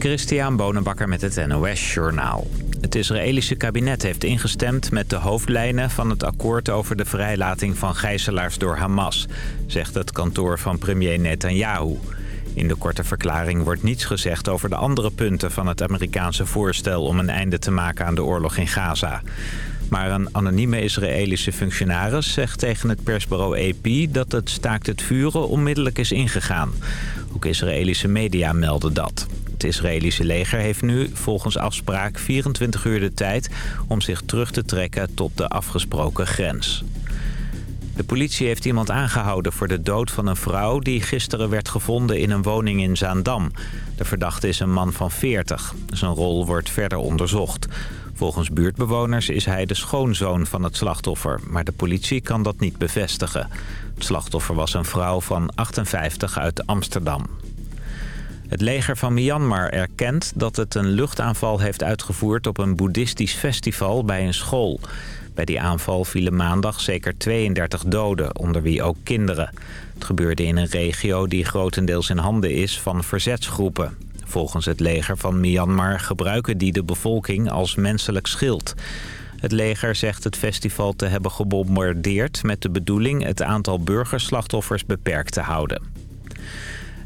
Christian Bonenbakker met het NOS Journaal. Het Israëlische kabinet heeft ingestemd met de hoofdlijnen van het akkoord over de vrijlating van gijzelaars door Hamas, zegt het kantoor van premier Netanyahu. In de korte verklaring wordt niets gezegd over de andere punten van het Amerikaanse voorstel om een einde te maken aan de oorlog in Gaza. Maar een anonieme Israëlische functionaris zegt tegen het persbureau AP dat het staakt het vuren onmiddellijk is ingegaan. Ook Israëlische media melden dat. Het Israëlische leger heeft nu volgens afspraak 24 uur de tijd om zich terug te trekken tot de afgesproken grens. De politie heeft iemand aangehouden voor de dood van een vrouw... die gisteren werd gevonden in een woning in Zaandam. De verdachte is een man van 40. Zijn rol wordt verder onderzocht. Volgens buurtbewoners is hij de schoonzoon van het slachtoffer... maar de politie kan dat niet bevestigen. Het slachtoffer was een vrouw van 58 uit Amsterdam. Het leger van Myanmar erkent dat het een luchtaanval heeft uitgevoerd... op een boeddhistisch festival bij een school... Bij die aanval vielen maandag zeker 32 doden, onder wie ook kinderen. Het gebeurde in een regio die grotendeels in handen is van verzetsgroepen. Volgens het leger van Myanmar gebruiken die de bevolking als menselijk schild. Het leger zegt het festival te hebben gebombardeerd... met de bedoeling het aantal burgerslachtoffers beperkt te houden.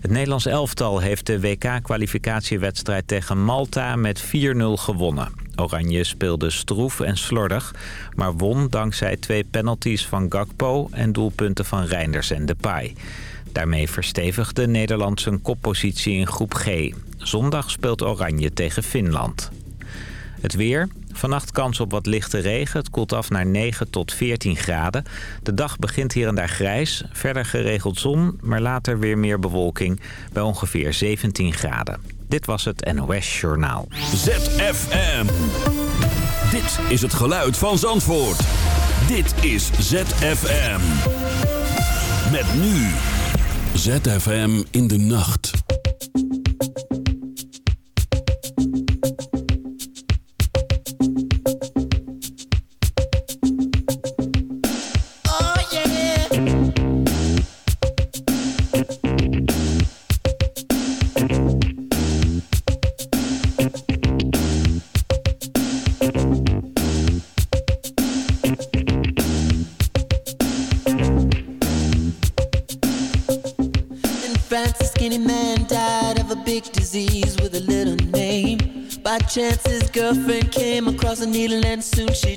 Het Nederlands elftal heeft de WK-kwalificatiewedstrijd tegen Malta met 4-0 gewonnen. Oranje speelde stroef en slordig, maar won dankzij twee penalties van Gakpo en doelpunten van Reinders en Depay. Daarmee verstevigde Nederland zijn koppositie in groep G. Zondag speelt Oranje tegen Finland. Het weer. Vannacht kans op wat lichte regen. Het koelt af naar 9 tot 14 graden. De dag begint hier en daar grijs. Verder geregeld zon, maar later weer meer bewolking bij ongeveer 17 graden. Dit was het NOS Journaal. ZFM. Dit is het geluid van Zandvoort. Dit is ZFM. Met nu. ZFM in de nacht. Chance his girlfriend came across a needle and soon she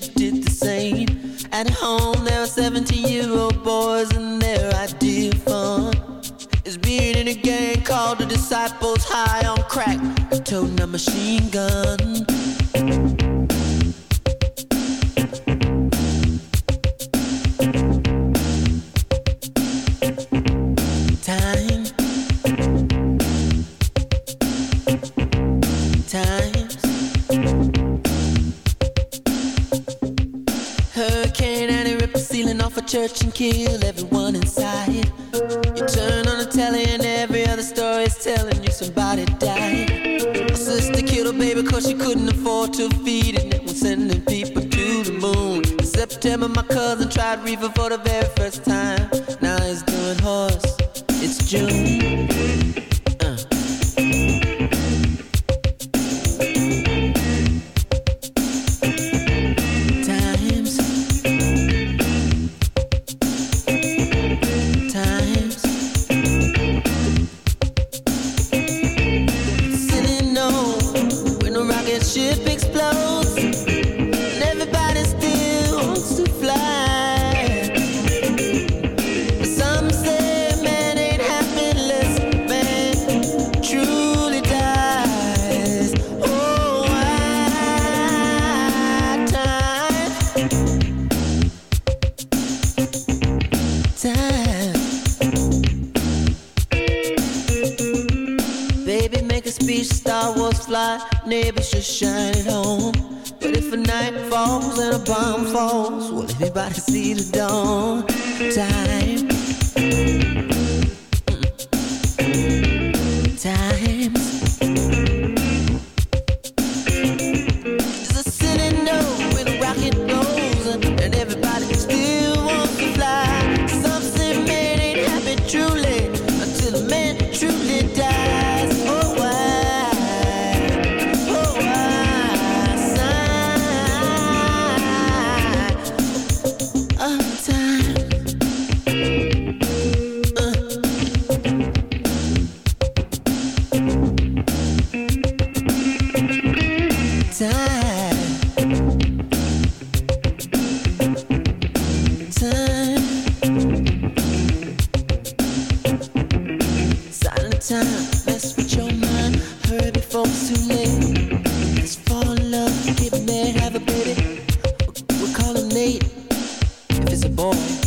boy.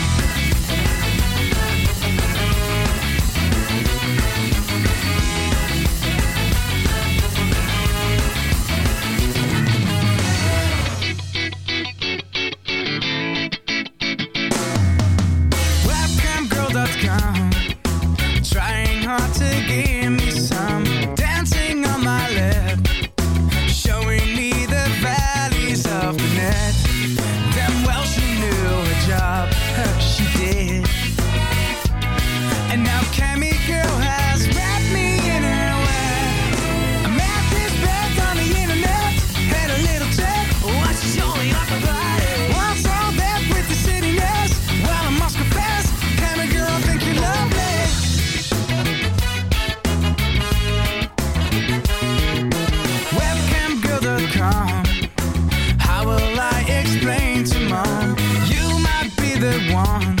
one. You might be the one.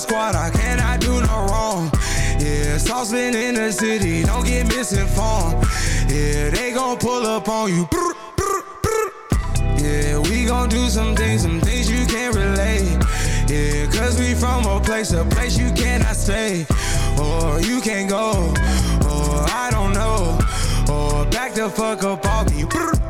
Squad, I cannot do no wrong. Yeah, saucepan in the city, don't get misinformed. Yeah, they gon' pull up on you. Yeah, we gon' do some things, some things you can't relate. Yeah, cause we from a place, a place you cannot stay. Or you can't go, or I don't know. Or back the fuck up off me.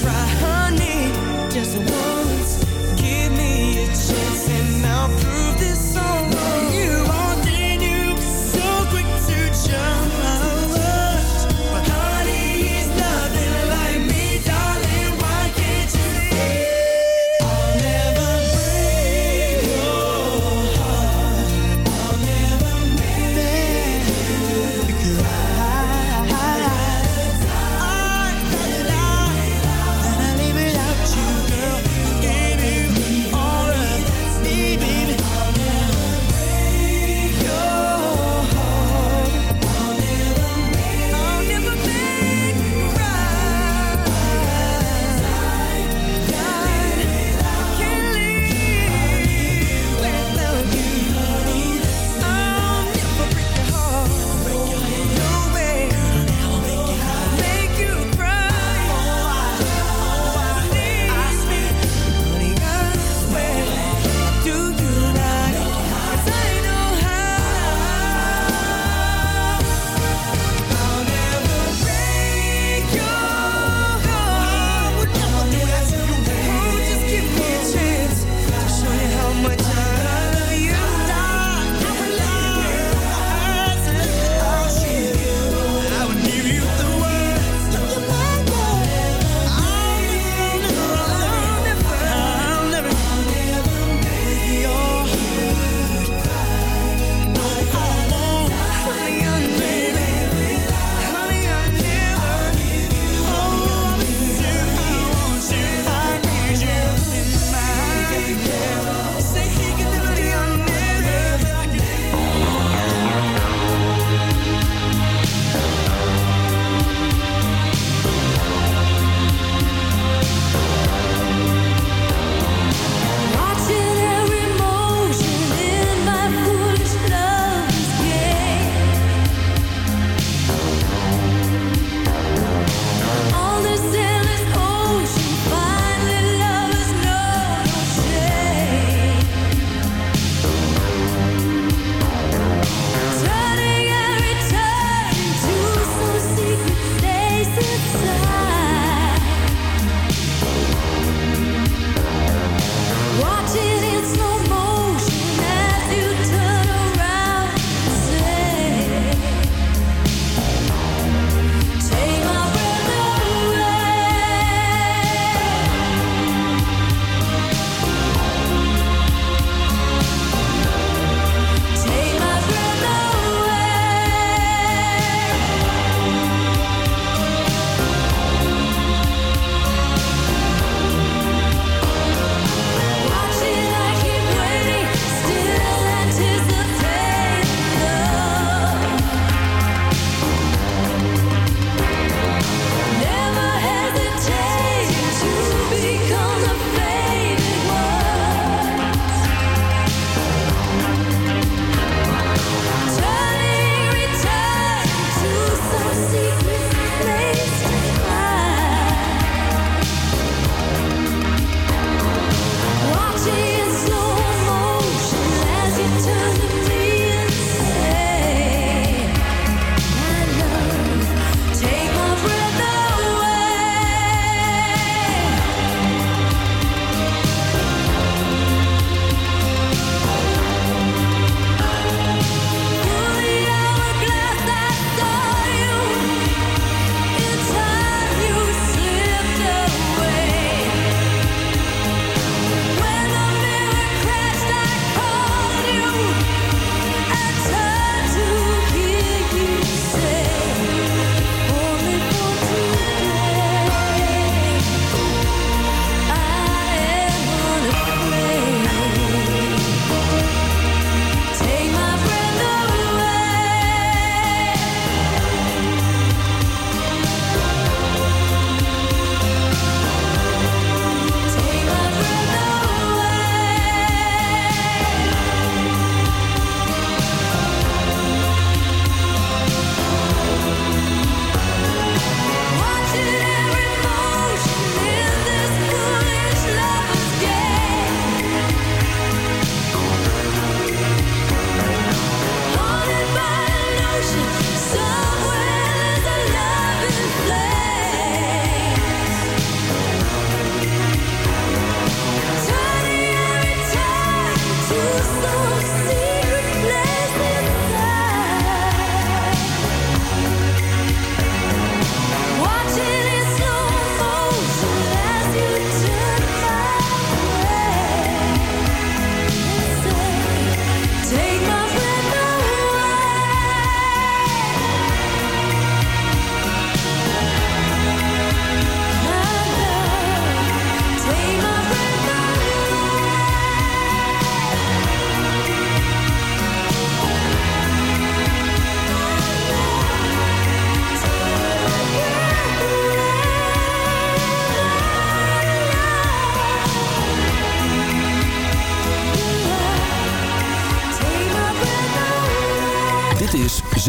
try, honey. Just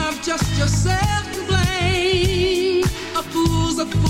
have just yourself to blame. A fool's a fool.